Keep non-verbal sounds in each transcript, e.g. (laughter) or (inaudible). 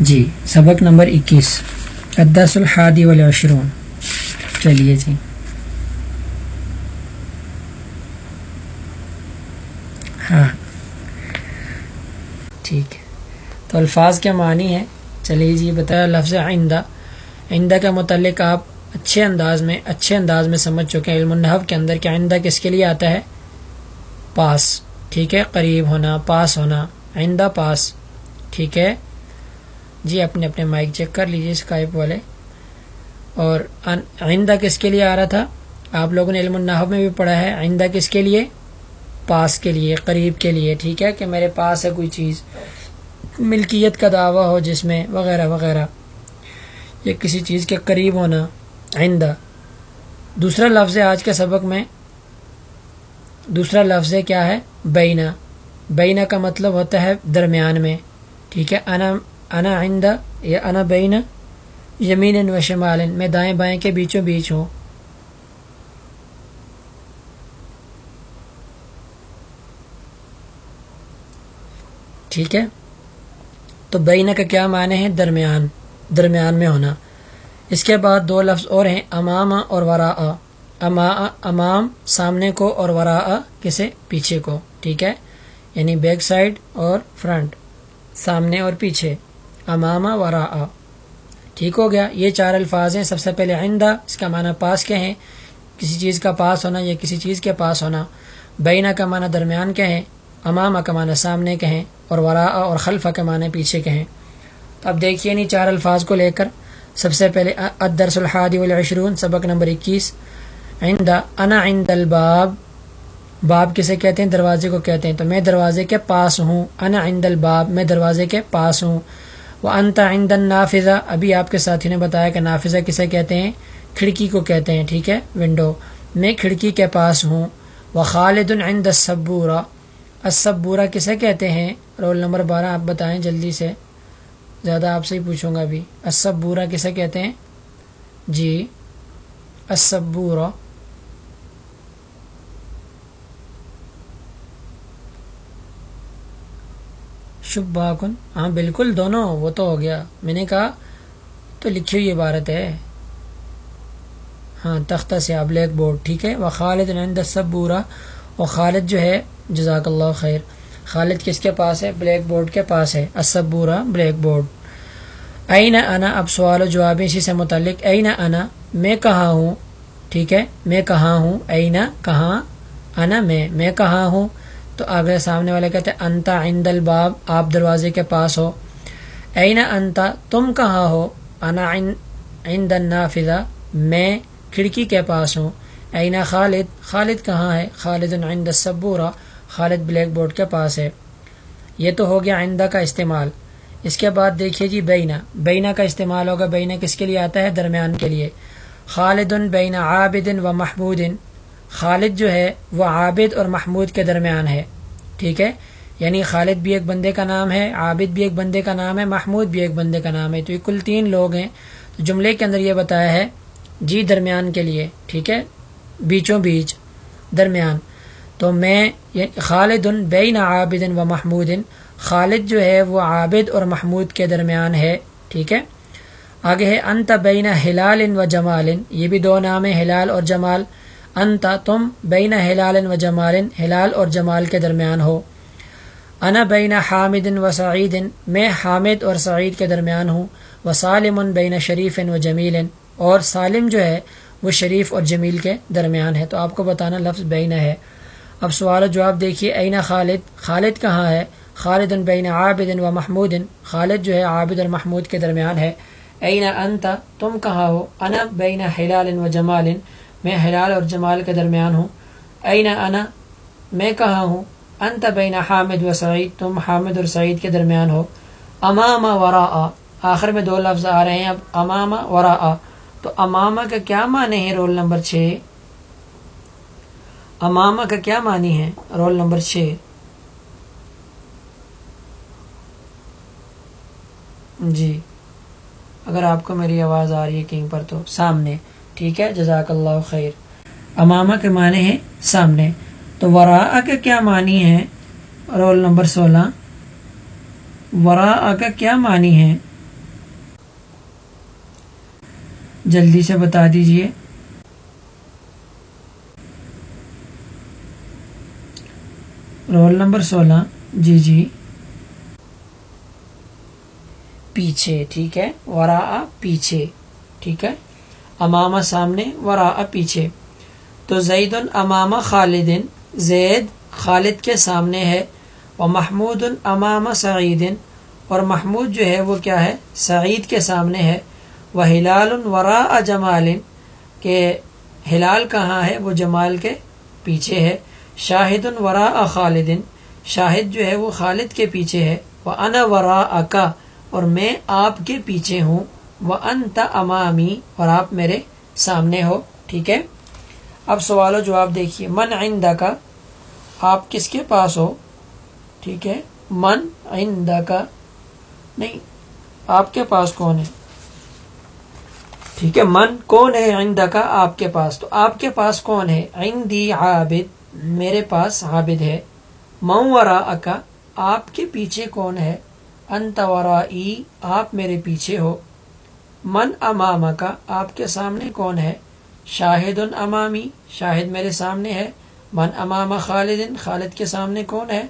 جی سبق نمبر اکیس۔ الدرس الحادی والعشرون۔ چلیے جی۔ ہاں۔ ٹھیک۔ ہے تو الفاظ کے معنی ہے چلیے جی بتایا لفظ آئندہ آئندہ کے متعلق آپ اچھے انداز میں، اچھے انداز میں سمجھ چکے ہیں۔ علم النحب کے اندر کہ آئندہ کس کے لیے آتا ہے؟ پاس۔ ٹھیک ہے؟ قریب ہونا، پاس ہونا۔ آئندہ پاس۔ ٹھیک ہے؟ جی اپنے اپنے مائک چیک کر لیجیے اسکائپ والے۔ اور آئندہ کس کے لیے آ رہا تھا؟ آپ لوگوں نے علم النحب میں بھی پڑھا ہے۔ آئندہ کس کے لیے؟ پاس کے لیے، قریب کے لیے۔ ٹھیک ہے کہ میرے پاس ہے کوئی چیز۔ ملکیت کا دعویٰ ہو جس میں، وغیرہ وغیرہ۔ یا کسی چیز کے قریب ہونا۔ آئندہ دوسرا لفظ ہے آج کے سبق میں۔ دوسرا لفظ ہے کیا ہے؟ بینا۔ بینا کا مطلب ہوتا ہے درمیان میں۔ ٹھیک ہے؟ انا انا آئندہ یا انا بینا یمین و شمال میں دائیں بائیں کے بیچوں بیچ ہوں۔ ٹھیک ہے؟ تو بینا کا کیا معنی ہے؟ درمیان درمیان میں ہونا۔ اس کے بعد دو لفظ اور ہیں، امام اور ورا اما امام سامنے کو اور ورا کسے پیچھے کو۔ ٹھیک ہے؟ یعنی بیک سائڈ اور فرنٹ، سامنے اور پیچھے۔ امام ورا ٹھیک ہو گیا، یہ چار الفاظ ہیں سب سے پہلے آئندہ اس کا معنی پاس کے ہیں، کسی چیز کا پاس ہونا یا کسی چیز کے پاس ہونا۔ بینا کا معنی درمیان کے ہیں، امامہ کا معنی سامنے کہیں اور ورا اور خلفہ کے معنی پیچھے کہیں تو اب دیکھیے نہیں چار الفاظ کو لے کر، سب سے پہلے ادرس الحادی والعشرون، سبق نمبر اکیس۔ آئندہ انا عند الباب۔ باب کسے کہتے ہیں؟ دروازے کو کہتے ہیں۔ تو میں دروازے کے پاس ہوں، انا عند الباب، میں دروازے کے پاس ہوں۔ وہ انتا عند النافذہ ابھی آپ کے ساتھی نے بتایا کہ نافذہ کسے کہتے ہیں؟ کھڑکی کو کہتے ہیں، ٹھیک ہے؟ ونڈو میں کھڑکی کے پاس ہوں۔ وہ خالد عند الصبورہ اسبورہ کسے کہتے ہیں؟ رول نمبر بارہ، آپ بتائیں جلدی سے۔ زیادہ آپ سے ہی پوچھوں گا ابھی۔ اسبورہ کسے کہتے ہیں؟ جی۔ اسبورہ شب باکن۔ ہاں بالکل دونوں، وہ تو ہو گیا۔ میں نے کہا، تو لکھی ہوئی عبارت ہے۔ ہاں تختہ سے بلیک بورڈ، ٹھیک ہے۔ وہ خالد نند سبورہ۔ اور خالد جو ہے، جزاک اللہ خیر۔ خالد کس کے پاس ہے؟ بلیک بورڈ کے پاس ہے۔ اسبورہ بلیک بورڈ۔ این انا؟ اب سوال و جواب اسی سے متعلق۔ این انا، میں کہاں ہوں؟ ٹھیک ہے، میں کہاں ہوں؟ اینا کہاں انا، میں میں کہاں ہوں؟ تو آگے سامنے والے کہتے ہیں، انتا عند الباب، آپ دروازے کے پاس ہو۔ اینا انتا؟ تم کہاں ہو؟ انا عند النافذہ، میں کھڑکی کے پاس ہوں۔ اینا خالد؟ خالد کہاں ہے؟ خالد عند الصبورہ خالد بلیک بورڈ کے پاس ہے۔ یہ تو ہو گیا آئندہ کا استعمال۔ اس کے بعد دیکھیے جی بینا۔ بینا کا استعمال ہوگا۔ بینا کس کے لیے آتا ہے؟ درمیان کے لیے۔ خالد بین عابد و محمود خالد جو ہے وہ عابد اور محمود کے درمیان ہے، ٹھیک ہے؟ یعنی خالد بھی ایک بندے کا نام ہے، عابد بھی ایک بندے کا نام ہے، محمود بھی ایک بندے کا نام ہے۔ تو یہ کل تین لوگ ہیں۔ تو جملے کے اندر یہ بتایا ہے جی درمیان کے لیے، ٹھیک ہے؟ بیچوں بیچ، درمیان۔ تو میں یعنی خالد بین عابد و محمود، خالد جو ہے وہ عابد اور محمود کے درمیان ہے، ٹھیک ہے؟ آگے ہے، انت بین ہلال و جمال۔ یہ بھی دو نام ہیں، ہلال اور جمال۔ انت تم بین ہلال و جمال ہلال اور جمال کے درمیان ہو۔ انا بین حامد و سعید، میں حامد اور سعید کے درمیان ہوں۔ و سالم بین شریف و جمیل، اور سالم جو ہے وہ شریف اور جمیل کے درمیان ہے۔ تو آپ کو بتانا لفظ بین ہے۔ اب سوال و جواب دیکھیے، اینا خالد؟ خالد کہاں ہے؟ خالد بین عابد و محمود، خالد جو ہے عابد اور محمود کے درمیان ہے۔ اینا انت تم کہاں ہو؟ انا بین حلال و جمال میں حلال اور جمال کے درمیان ہوں۔ اینا انا؟ میں کہاں ہوں؟ انت بین حامد و سعید، تم حامد اور سعید کے درمیان ہو۔ امام ورا آخر میں دو لفظ آ رہے ہیں۔ اب امام ورا تو امامہ کا کیا معنی ہے رول نمبر چھ؟ امامہ کا کیا معنی ہے رول نمبر چھ؟ جی۔ اگر آپ کو میری آواز آ رہی ہے کہیں پر تو سامنے۔ ٹھیک ہے، جزاک اللہ خیر۔ امامہ کے معنی ہیں سامنے۔ تو وراء کا کیا معنی ہے رول نمبر سولہ۔ وراء کا کیا معنی ہے جلدی سے بتا دیجیے۔ رول نمبر سولہ۔ جی جی۔ پیچھے، ٹھیک ہے۔ وراء پیچھے، ٹھیک ہے۔ امامہ سامنے ورا پیچھے۔ تو زید الامامہ خالدن، زید خالد کے سامنے ہے اور محمود الامامہ سعیدن۔ اور محمود جو ہے، وہ کیا ہے؟ سعید کے سامنے ہے۔ وہ ہلال ورا جمال، کہ ہلال کہاں ہے؟ وہ جمال کے پیچھے ہے۔ شاہد ورا خالدن شاہد جو ہے، وہ خالد کے پیچھے ہے۔ وہ ان ورا اکا اور میں آپ کے پیچھے ہوں۔ وہ انت امامی اور آپ میرے سامنے ہو، ٹھیک ہے؟ اب سوال و جواب دیکھیے، من آئندہ کا آپ کس کے پاس ہو؟ ٹھیک ہے، من آئندہ کا نہیں، آپ کے پاس کون ہے؟ ٹھیک ہے، من کون ہے آئندہ کا آپ کے پاس۔ تو آپ کے پاس کون ہے؟ عندی عابد، میرے پاس عابد ہے۔ مورا اکا آپ کے پیچھے کون ہے؟ انت ای آپ میرے پیچھے ہو۔ من امام کا آپ کے سامنے کون ہے؟ شاہد امامی شاہد میرے سامنے ہے۔ من امام خالد خالد کے سامنے کون ہے؟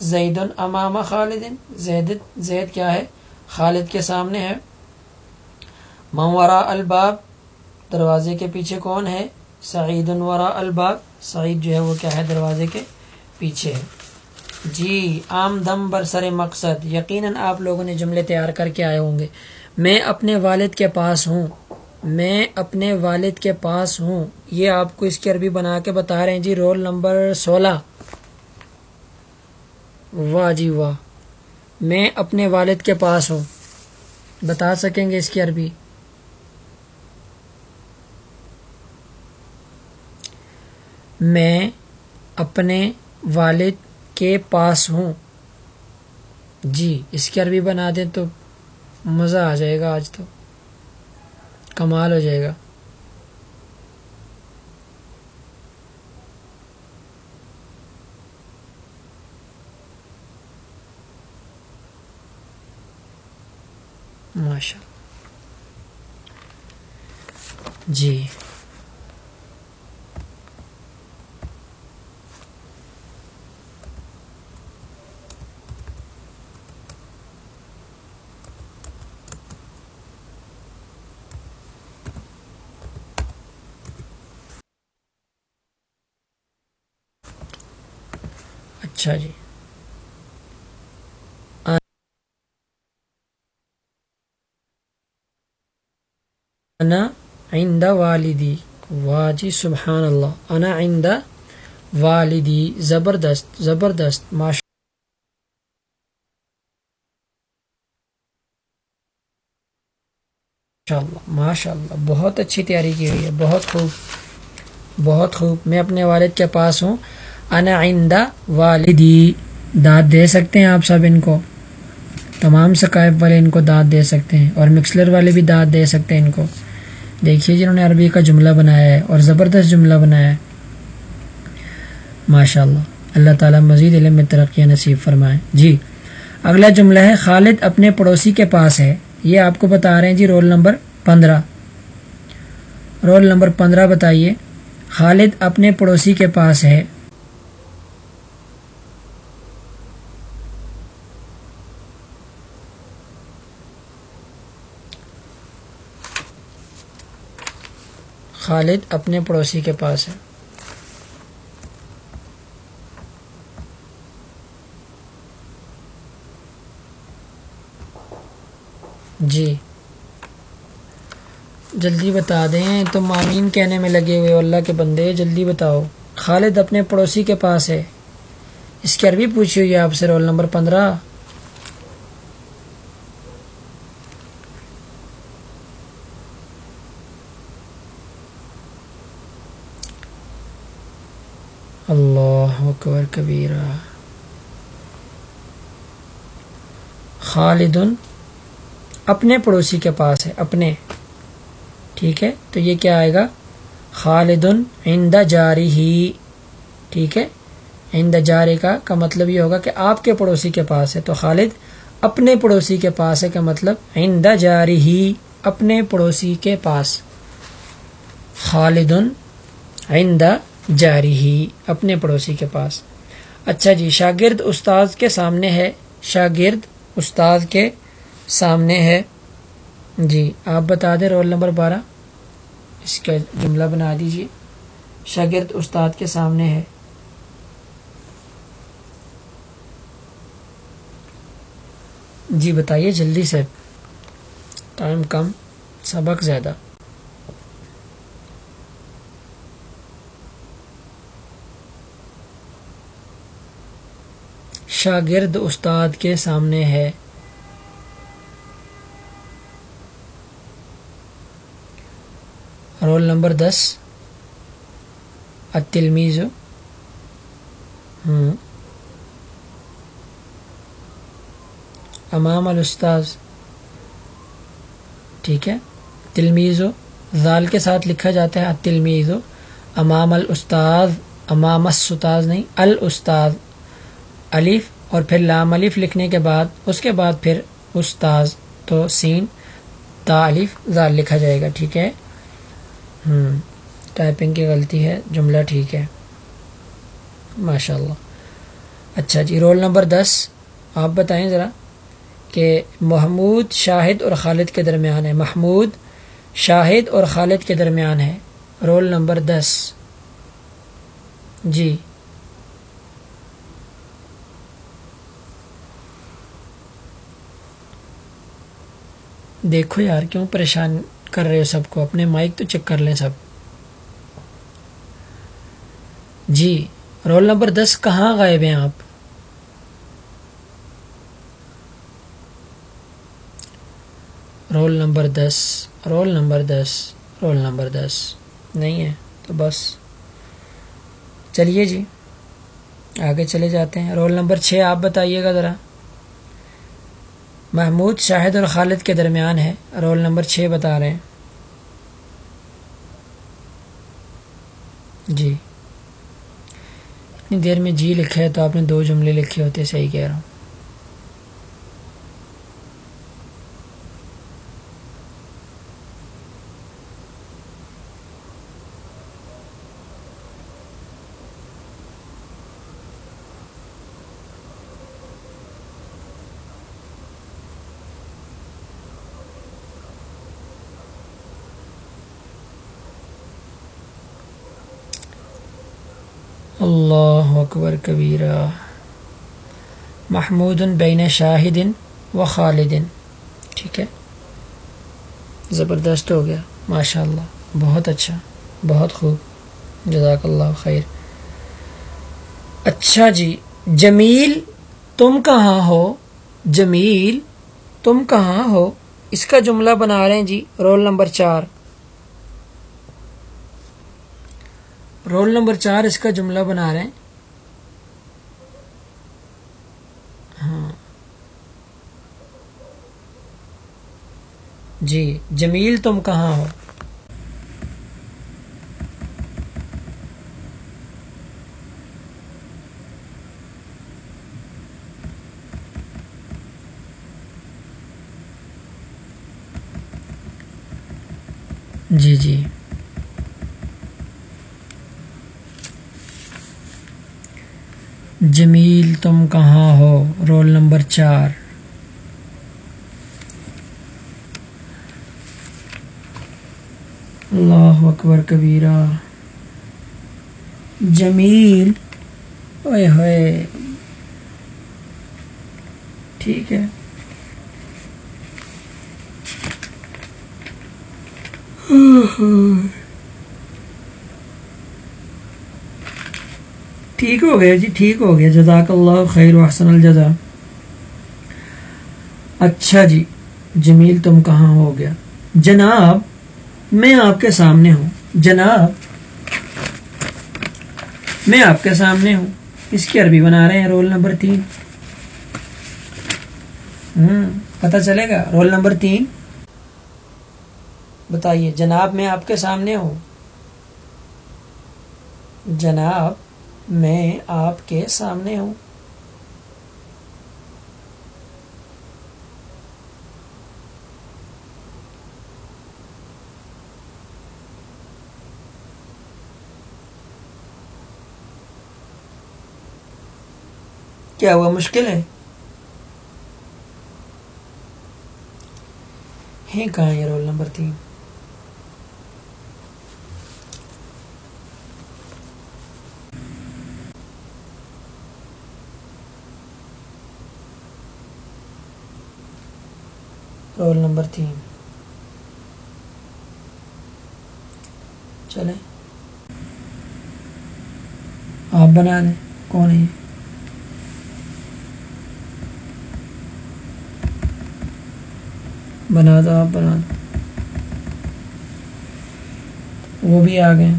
زید امام خالد، زید زید کیا ہے؟ خالد کے سامنے ہے۔ منورا الباب، دروازے کے پیچھے کون ہے؟ سعید ورا الباب۔ سعید جو ہے وہ کیا ہے؟ دروازے کے پیچھے ہے۔ جی عام دم برسر مقصد۔ یقیناً آپ لوگوں نے جملے تیار کر کے آئے ہوں گے۔ میں اپنے والد کے پاس ہوں۔ میں اپنے والد کے پاس ہوں۔ یہ آپ کو اس کی عربی بنا کے بتا رہے ہیں۔ جی رول نمبر سولہ۔ واہ جی واہ۔ میں اپنے والد کے پاس ہوں۔ بتا سکیں گے اس کی عربی؟ میں اپنے والد کے پاس ہوں۔ جی اس کی عربی بنا دیں تو مزہ آ جائے گا آج تو۔ کمال ہو جائے گا۔ ماشاء جی۔ اچھا جی۔ انا عند والدی۔ واہ جی سبحان اللہ انا عند والدی۔ زبردست زبردست۔ ماشاء اللہ ماشاء اللہ بہت اچھی تیاری کی ہوئی ہے، بہت خوب۔ بہت خوب۔ میں اپنے والد کے پاس ہوں۔ انا عند والدی۔ داد دے سکتے ہیں آپ سب ان کو۔ تمام ثقائف والے ان کو داد دے سکتے ہیں اور مکسلر والے بھی داد دے سکتے ہیں ان کو۔ دیکھیے جنہوں نے عربی کا جملہ بنایا ہے اور زبردست جملہ بنایا ہے۔ ماشاء اللہ اللہ تعالیٰ مزید علم میں ترقی نصیب فرمائے۔ جی اگلا جملہ ہے، خالد اپنے پڑوسی کے پاس ہے۔ یہ آپ کو بتا رہے ہیں جی رول نمبر پندرہ۔ رول نمبر پندرہ بتائیے۔ خالد اپنے پڑوسی کے پاس ہے۔ خالد اپنے پڑوسی کے پاس ہے۔ جی۔ جلدی بتا دیں، تو مامین کہنے میں لگے ہوئے اللہ کے بندے، جلدی بتاؤ، خالد اپنے پڑوسی کے پاس ہے۔ اس کی عربی پوچھی ہوئی آپ سے، رول نمبر پندرہ اللہ اکبر کبیرہ۔ خالد اپنے پڑوسی کے پاس ہے، اپنے۔ ٹھیک ہے؟ تو یہ کیا آئے گا؟ خالد عند جاری ہی ٹھیک ہے؟ عند جاری کا کا مطلب یہ ہوگا کہ آپ کے پڑوسی کے پاس ہے۔ تو خالد اپنے پڑوسی کے پاس ہے، کا مطلب عند جاری ہی اپنے پڑوسی کے پاس۔ خالد عند جاری ہی اپنے پڑوسی کے پاس۔ اچھا جی شاگرد استاد کے سامنے ہے۔ شاگرد استاد کے سامنے ہے۔ جی آپ بتا دیں رول نمبر بارہ۔ اس کا جملہ بنا دیجیے شاگرد استاد کے سامنے ہے۔ جی بتائیے جلدی سے۔ ٹائم کم، سبق زیادہ۔ شاگرد استاد کے سامنے ہے۔ رول نمبر دس التلمیز ہوں۔ امام الاستاذ۔ ٹھیک ہے۔ تلمیز و کے ساتھ لکھا جاتا ہے تلمیز و امام الاستاذ، امام الستاذ نہیں، الاستاذ۔ الف۔ اور پھر لام الف لکھنے کے بعد، اس کے بعد پھر استاذ تو سین تا الف لکھا جائے گا، ٹھیک ہے؟ ہوں ٹائپنگ کی غلطی ہے، جملہ ٹھیک ہے۔ ماشاء اللہ اچھا جی رول نمبر دس۔ آپ بتائیں ذرا کہ محمود، شاہد اور خالد کے درمیان ہے۔ محمود، شاہد اور خالد کے درمیان ہے۔ رول نمبر دس۔ جی۔ دیکھو یار، کیوں پریشان کر رہے ہو سب کو؟ اپنے مائک تو چیک کر لیں سب۔ جی رول نمبر دس، کہاں غائب ہیں آپ؟ رول نمبر دس، رول نمبر دس، رول نمبر دس۔ نہیں ہے تو بس۔ چلیے جی آگے چلے جاتے ہیں۔ رول نمبر چھ، آپ بتائیے گا ذرا۔ محمود شاہد اور خالد کے درمیان ہے۔ رول نمبر چھ بتا رہے ہیں۔ جی۔ اتنی دیر میں جی لکھا ہے تو آپ نے دو جملے لکھے ہوتے صحیح کہہ رہا ہوں اللہ اکبر کبیرہ۔ محمود بین شاہدن و خالدن۔ ٹھیک ہے؟ زبردست ہو گیا۔ ماشاء اللہ بہت اچھا بہت خوب۔ جزاک اللہ خیر۔ اچھا جی جمیل تم کہاں ہو؟ جمیل تم کہاں ہو؟ اس کا جملہ بنا رہے ہیں جی رول نمبر چار۔ رول نمبر چار اس کا جملہ بنا رہے ہیں۔ جی جمیل تم کہاں ہو؟ جی جی۔ جمیل تم کہاں ہو؟ رول نمبر چار۔ اللہ اکبر کبیرہ۔ جمیل اوے ہوئے۔ ٹھیک ہے۔ ٹھیک ہو گیا جی ٹھیک ہو گیا۔ جزاک اللہ خیر وحسن الجزا اچھا جی جمیل تم کہاں ہو گیا؟ جناب میں آپ کے سامنے ہوں۔ جناب، میں آپ کے سامنے ہوں۔ اس کی عربی بنا رہے ہیں رول نمبر تین۔ ہوں پتہ چلے گا۔ رول نمبر تین۔ بتائیے، جناب، میں آپ کے سامنے ہوں۔ جناب، میں آپ کے سامنے ہوں۔ کیا ہوا؟ مشکل ہے۔ کہاں ہے رول نمبر تین؟ رول نمبر تین۔ چلیں۔ آپ بنا دیں کون ہے بنا دو آپ بنا دو وہ بھی آ گئے۔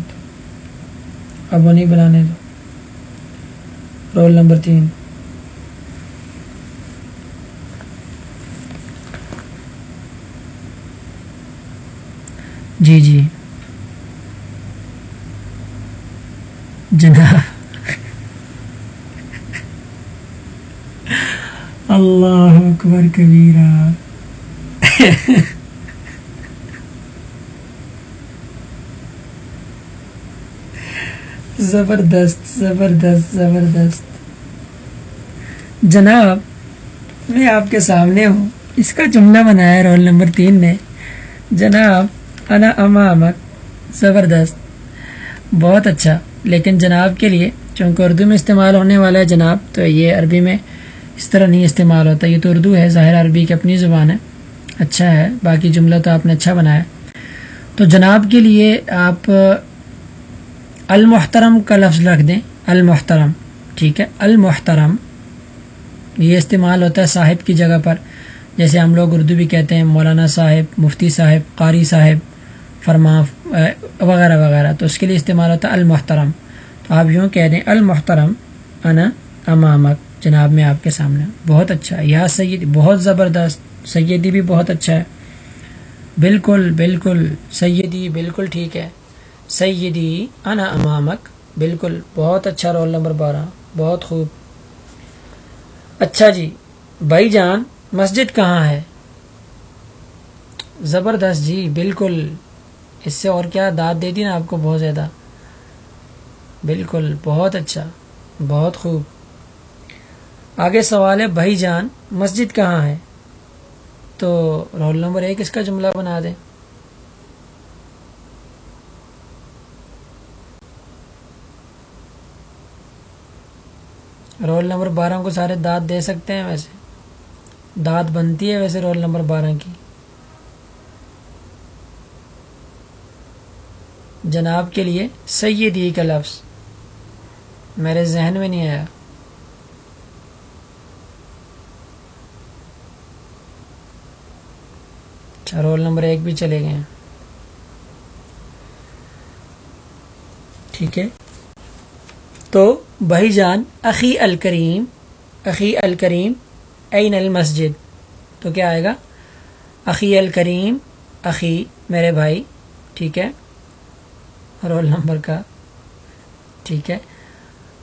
اب وہ نہیں بنانے دو رول نمبر تین۔ جی جی۔ جناب۔ اللہ اکبر کبیرہ۔ (laughs) زبردست زبردست زبردست۔ جناب، میں آپ کے سامنے ہوں۔ اس کا جملہ بنایا رول نمبر تین نے۔ جناب، انا امامک۔ زبردست۔ بہت اچھا۔ لیکن جناب کے لیے، چونکہ اردو میں استعمال ہونے والا ہے جناب، تو یہ عربی میں اس طرح نہیں استعمال ہوتا۔ یہ تو اردو ہے، ظاہر عربی کی اپنی زبان ہے۔ اچھا ہے، باقی جملہ تو آپ نے اچھا بنایا۔ تو جناب کے لیے آپ المحترم کا لفظ رکھ دیں۔ المحترم، ٹھیک ہے، المحترم۔ یہ استعمال ہوتا ہے صاحب کی جگہ پر۔ جیسے ہم لوگ اردو بھی کہتے ہیں، مولانا صاحب، مفتی صاحب، قاری صاحب، فرما وغیرہ وغیرہ۔ تو اس کے لیے استعمال ہوتا ہے المحترم۔ تو آپ یوں کہہ دیں، المحترم، انا امامک۔ جناب میں آپ کے سامنے۔ بہت اچھا۔ یا سید، بہت زبردست۔ سیدی بھی بہت اچھا ہے۔ بالکل بالکل، سیدی بالکل ٹھیک ہے۔ سیدی انا امامک، بالکل، بہت اچھا رول نمبر بارہ، بہت خوب۔ اچھا جی بھائی جان، مسجد کہاں ہے؟ زبردست جی بالکل۔ اس سے اور کیا داد دے دی نا آپ کو بہت زیادہ۔ بالکل، بہت اچھا بہت خوب۔ آگے سوال ہے، بھائی جان، مسجد کہاں ہے؟ تو رول نمبر ایک اس کا جملہ بنا دیں۔ رول نمبر بارہ کو سارے دانت دے سکتے ہیں ویسے۔ دانت بنتی ہے ویسے رول نمبر بارہ کی۔ جناب کے لیے سیدی کا لفظ۔ میرے ذہن میں نہیں آیا۔ اچھا رول نمبر ایک بھی چلے گئے ہیں۔ ٹھیک ہے۔ تو بھائی جان، اخی الکریم اخی الکریم عین المسجد۔ تو کیا آئے گا؟ اخی الکریم، اخی میرے بھائی، ٹھیک ہے۔ رول نمبر کا، ٹھیک ہے۔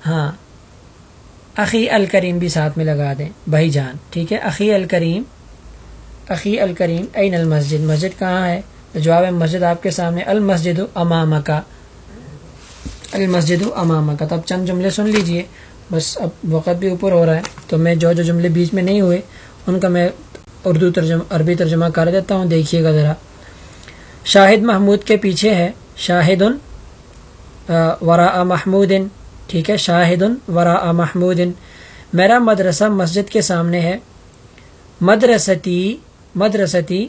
ہاں۔ عقی الکریم بھی ساتھ میں لگا دیں، بھائی جان، ٹھیک ہے۔ عقی الکریم عقی الکریم عین المسجد؟ مسجد کہاں ہے؟ جواب مسجد آپ کے سامنے، المسجد امامہ کا المسجد امامہ کا تو اب چند جملے سن لیجیے۔ بس اب وقت بھی اوپر ہو رہا ہے، تو میں جو جو جملے بیچ میں نہیں ہوئے، ان کا میں اردو ترجمہ، عربی ترجمہ کر دیتا ہوں، دیکھیے گا ذرا۔ شاہد محمود کے پیچھے ہے شاہد ورا محمود ٹھیک ہے شاہد ورا محمود میرا مدرسہ مسجد کے سامنے ہے۔ مدرستی مدرستی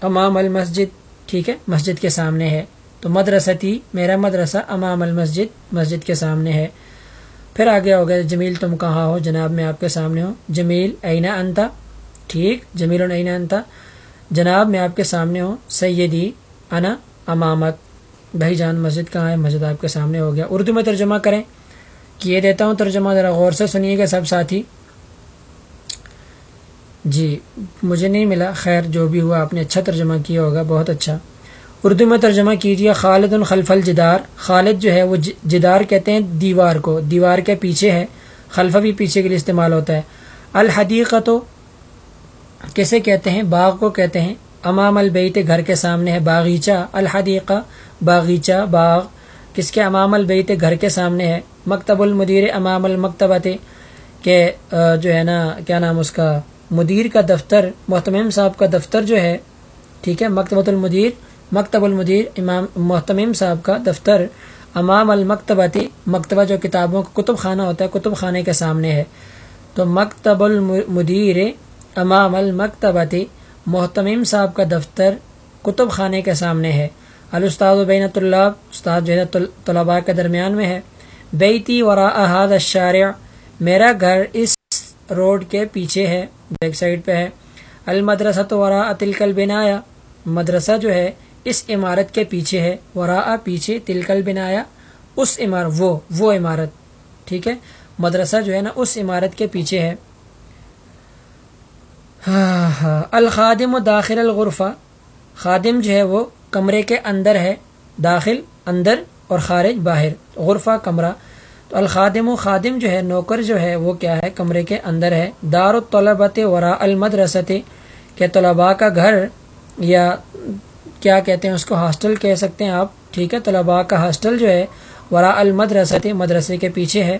امام المسجد، ٹھیک ہے؟ مسجد کے سامنے ہے۔ تو مدرستی، میرا مدرسہ امام المسجد، مسجد کے سامنے ہے۔ پھر آگے ہو گیا جمیل تم کہاں ہو؟ جناب میں آپ کے سامنے ہوں۔ جمیل، اینا انتا ٹھیک، جمیل اینا انتا جناب میں آپ کے سامنے ہوں۔ سیدی، انا امامک بھائی جان، مسجد کہاں ہے؟ مسجد آپ کے سامنے ہو گیا۔ اردو میں ترجمہ کریں۔ کیے دیتا ہوں ترجمہ، ذرا غور سے سنیے گا سب ساتھی۔ جی مجھے نہیں ملا۔ خیر، جو بھی ہوا، آپ نے اچھا ترجمہ کیا ہوگا، بہت اچھا۔ اردو میں ترجمہ کیجیے، خالد الخلف الجدار خالد جو ہے، وہ جدار کہتے ہیں دیوار کو۔ دیوار کے پیچھے ہے۔ خلفہ بھی پیچھے کے لیے استعمال ہوتا ہے۔ الحدیقہ تو کیسے کہتے ہیں؟ باغ کو کہتے ہیں۔ امام البیت گھر کے سامنے ہے، باغیچہ۔ الحدیقہ، باغیچہ، باغ۔ کس کے؟ امام البیت گھر کے سامنے ہے۔ مکتب المدیر، امام المکتبت کہ جو ہے نا، کیا نام اس کا؟ مدیر کا دفتر، محتمم صاحب کا دفتر جو ہے، ٹھیک ہے، مکتبۃ المدیر، مکتب المدیر امام، محتمم صاحب کا دفتر، امام المکتباتی مکتبہ جو کتابوں کا کتب خانہ ہوتا ہے، کتب خانے کے سامنے ہے۔ تو مکتب المدیر، امام المکتباتی محتمم صاحب کا دفتر کتب خانے کے سامنے ہے۔ الاستاد بین طلاب استاد جو ہے طلباء کے درمیان میں ہے۔ بیتی ورا احاد الشارع، میرا گھر اس روڈ کے پیچھے ہے۔ بیک سائڈ پہ ہے۔ المدرسہ تو ورا تلکل بنایا مدرسہ جو ہے، اس عمارت کے پیچھے ہے۔ ورا پیچھے تلکل بنایا اس عمارت وہ وہ عمارت۔ ٹھیک ہے؟ مدرسہ جو ہے نا، اس عمارت کے پیچھے ہے۔ ہاں ہاں الخادم و داخل الغرفہ۔ خادم جو ہے، وہ کمرے کے اندر ہے۔ داخل، اندر اور خارج، باہر۔ غرفہ، کمرہ۔ تو الخادم و خادم جو ہے، نوکر جو ہے، وہ کیا ہے، کمرے کے اندر ہے۔ دار الطلبت ورا المدرسط کہ طلباء کا گھر یا کیا کہتے ہیں اس کو، ہاسٹل کہہ سکتے ہیں آپ۔ ٹھیک ہے، طلباء کا ہاسٹل جو ہے، ورا المدرسط مدرسے کے پیچھے ہے۔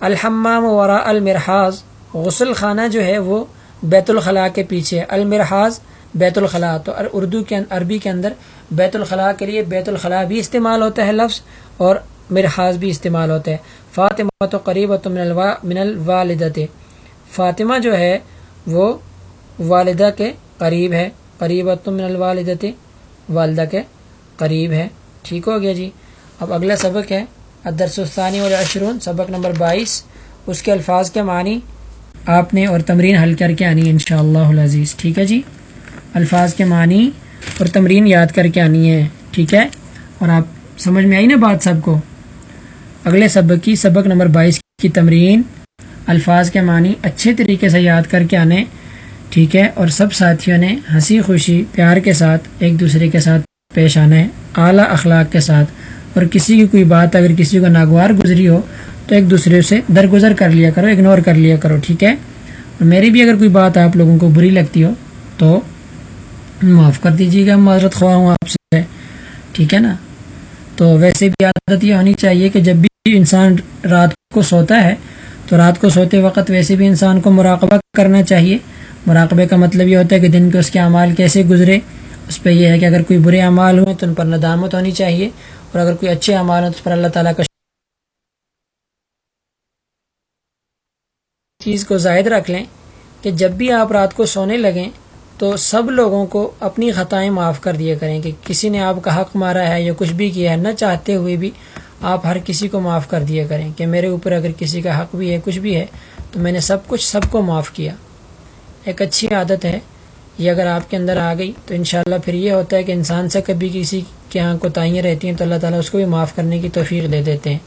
الحمام ورا المرحاظ غسل خانہ جو ہے، وہ بیت الخلاء کے پیچھے المرحاظ بیت الخلاء۔ تو اردو کے، عربی کے اندر بیت الخلاء کے لیے بیت الخلاء بھی استعمال ہوتا ہے لفظ، اور مرحاظ بھی استعمال ہوتا ہے فاطمہ تو قریب من الوا، من الوالدت فاطمہ جو ہے، وہ والدہ کے قریب ہے۔ قریب من الوالدت والدہ کے قریب ہے۔ ٹھیک ہو گیا جی۔ اب اگلا سبق ہے۔ ادرسانی والعشرون سبق نمبر بائیس۔ اس کے الفاظ کے معنی آپ نے اور تمرین حل کر کے آنی ہے انشاءاللہ العزیز۔ ٹھیک ہے جی۔ الفاظ کے معنی اور تمرین یاد کر کے آنی ہے۔ ٹھیک ہے۔ اور آپ سمجھ میں آئی نا بات سب کو؟ اگلے سبق کی، سبق نمبر بائیس کی تمرین، الفاظ کے معنی اچھے طریقے سے یاد کر کے آنے، ٹھیک ہے، اور سب ساتھیوں نے ہنسی خوشی، پیار کے ساتھ ایک دوسرے کے ساتھ پیش آنے، اعلیٰ اخلاق کے ساتھ۔ اور کسی کی کوئی بات اگر کسی کو ناگوار گزری ہو، تو ایک دوسرے سے درگزر کر لیا کرو اگنور کر لیا کرو، ٹھیک ہے؟ اور میری بھی اگر کوئی بات آپ لوگوں کو بری لگتی ہو، تو معاف کر دیجیے گا، معذرت خواہ ہوں آپ سے، ٹھیک ہے نا؟ تو ویسے بھی عادت یہ ہونی چاہیے کہ جب بھی انسان رات کو سوتا ہے، تو رات کو سوتے وقت ویسے بھی انسان کو مراقبہ کرنا چاہیے۔ مراقبے کا مطلب یہ ہوتا ہے کہ دن کے اس کے اعمال کیسے گزرے، اس پہ یہ ہے کہ اگر کوئی برے اعمال ہوئے تو ان پر ندامت ہونی چاہیے، اور اگر کوئی اچھے اعمال ہوں تو اس پر اللہ تعالیٰ کا چیز کو زائد رکھ لیں کہ جب بھی آپ رات کو سونے لگیں تو سب لوگوں کو اپنی خطائیں معاف کر دیا کریں کہ کسی نے آپ کا حق مارا ہے یا کچھ بھی کیا ہے، نہ چاہتے ہوئے بھی آپ ہر کسی کو معاف کر دیا کریں کہ میرے اوپر اگر کسی کا حق بھی ہے، کچھ بھی ہے، تو میں نے سب کچھ سب کو معاف کیا۔ ایک اچھی عادت ہے، یہ اگر آپ کے اندر آ گئی تو انشاءاللہ پھر یہ ہوتا ہے کہ انسان سے کبھی کسی کے یہاں کوتاہیاں رہتی ہیں تو اللہ تعالیٰ اس کو بھی معاف کرنے کی توفیق دے دیتے ہیں۔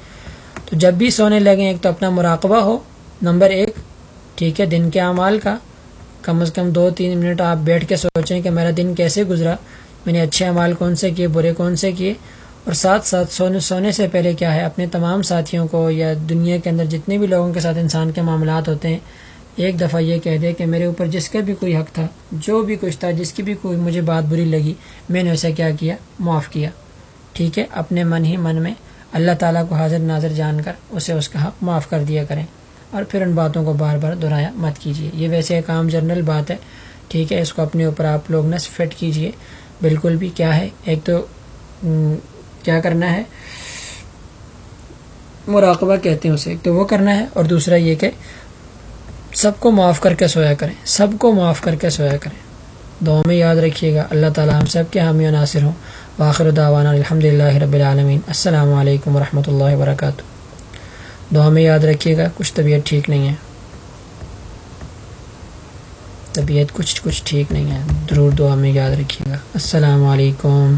تو جب بھی سونے لگیں ایک تو اپنا مراقبہ ہو، نمبر ایک، ٹھیک ہے، دن کے اعمال کا۔ کم از کم دو تین منٹ آپ بیٹھ کے سوچیں کہ میرا دن کیسے گزرا، میں نے اچھے اعمال کون سے کیے، برے کون سے کیے؟ اور ساتھ ساتھ سونے سونے سے پہلے کیا ہے؟ اپنے تمام ساتھیوں کو یا دنیا کے اندر جتنے بھی لوگوں کے ساتھ انسان کے معاملات ہوتے ہیں، ایک دفعہ یہ کہہ دے کہ میرے اوپر جس کا بھی کوئی حق تھا، جو بھی کچھ تھا، جس کی بھی کوئی مجھے بات بری لگی، میں نے اسے کیا کیا؟ معاف کیا۔ ٹھیک ہے؟ اپنے من ہی من میں اللہ تعالیٰ کو حاضر ناظر جان کر اسے اس کا حق معاف کر دیا کریں۔ اور پھر ان باتوں کو بار بار دہرایا، مت کیجیے یہ ویسے ایک عام جرنل بات ہے، ٹھیک ہے، اس کو اپنے اوپر آپ لوگ نہ فٹ کیجیے بالکل بھی کیا ہے؟ ایک تو کیا کرنا ہے؟ مراقبہ کہتے ہیں اسے، ایک تو وہ کرنا ہے اور دوسرا یہ کہ سب کو معاف کر کے سویا کریں۔ سب کو معاف کر کے سویا کریں۔ دعا میں یاد رکھیے گا، اللہ تعالیٰ ہم سب کے حامی و ناصر ہوں۔ واخر دعوانا الحمد للہ رب العالمین۔ السلام علیکم ورحمۃ اللہ وبرکاتہ۔ دعا میں یاد رکھیے گا، کچھ طبیعت ٹھیک نہیں ہے۔ طبیعت کچھ کچھ ٹھیک نہیں ہے۔ ضرور دعا میں یاد رکھیے گا۔ السلام علیکم۔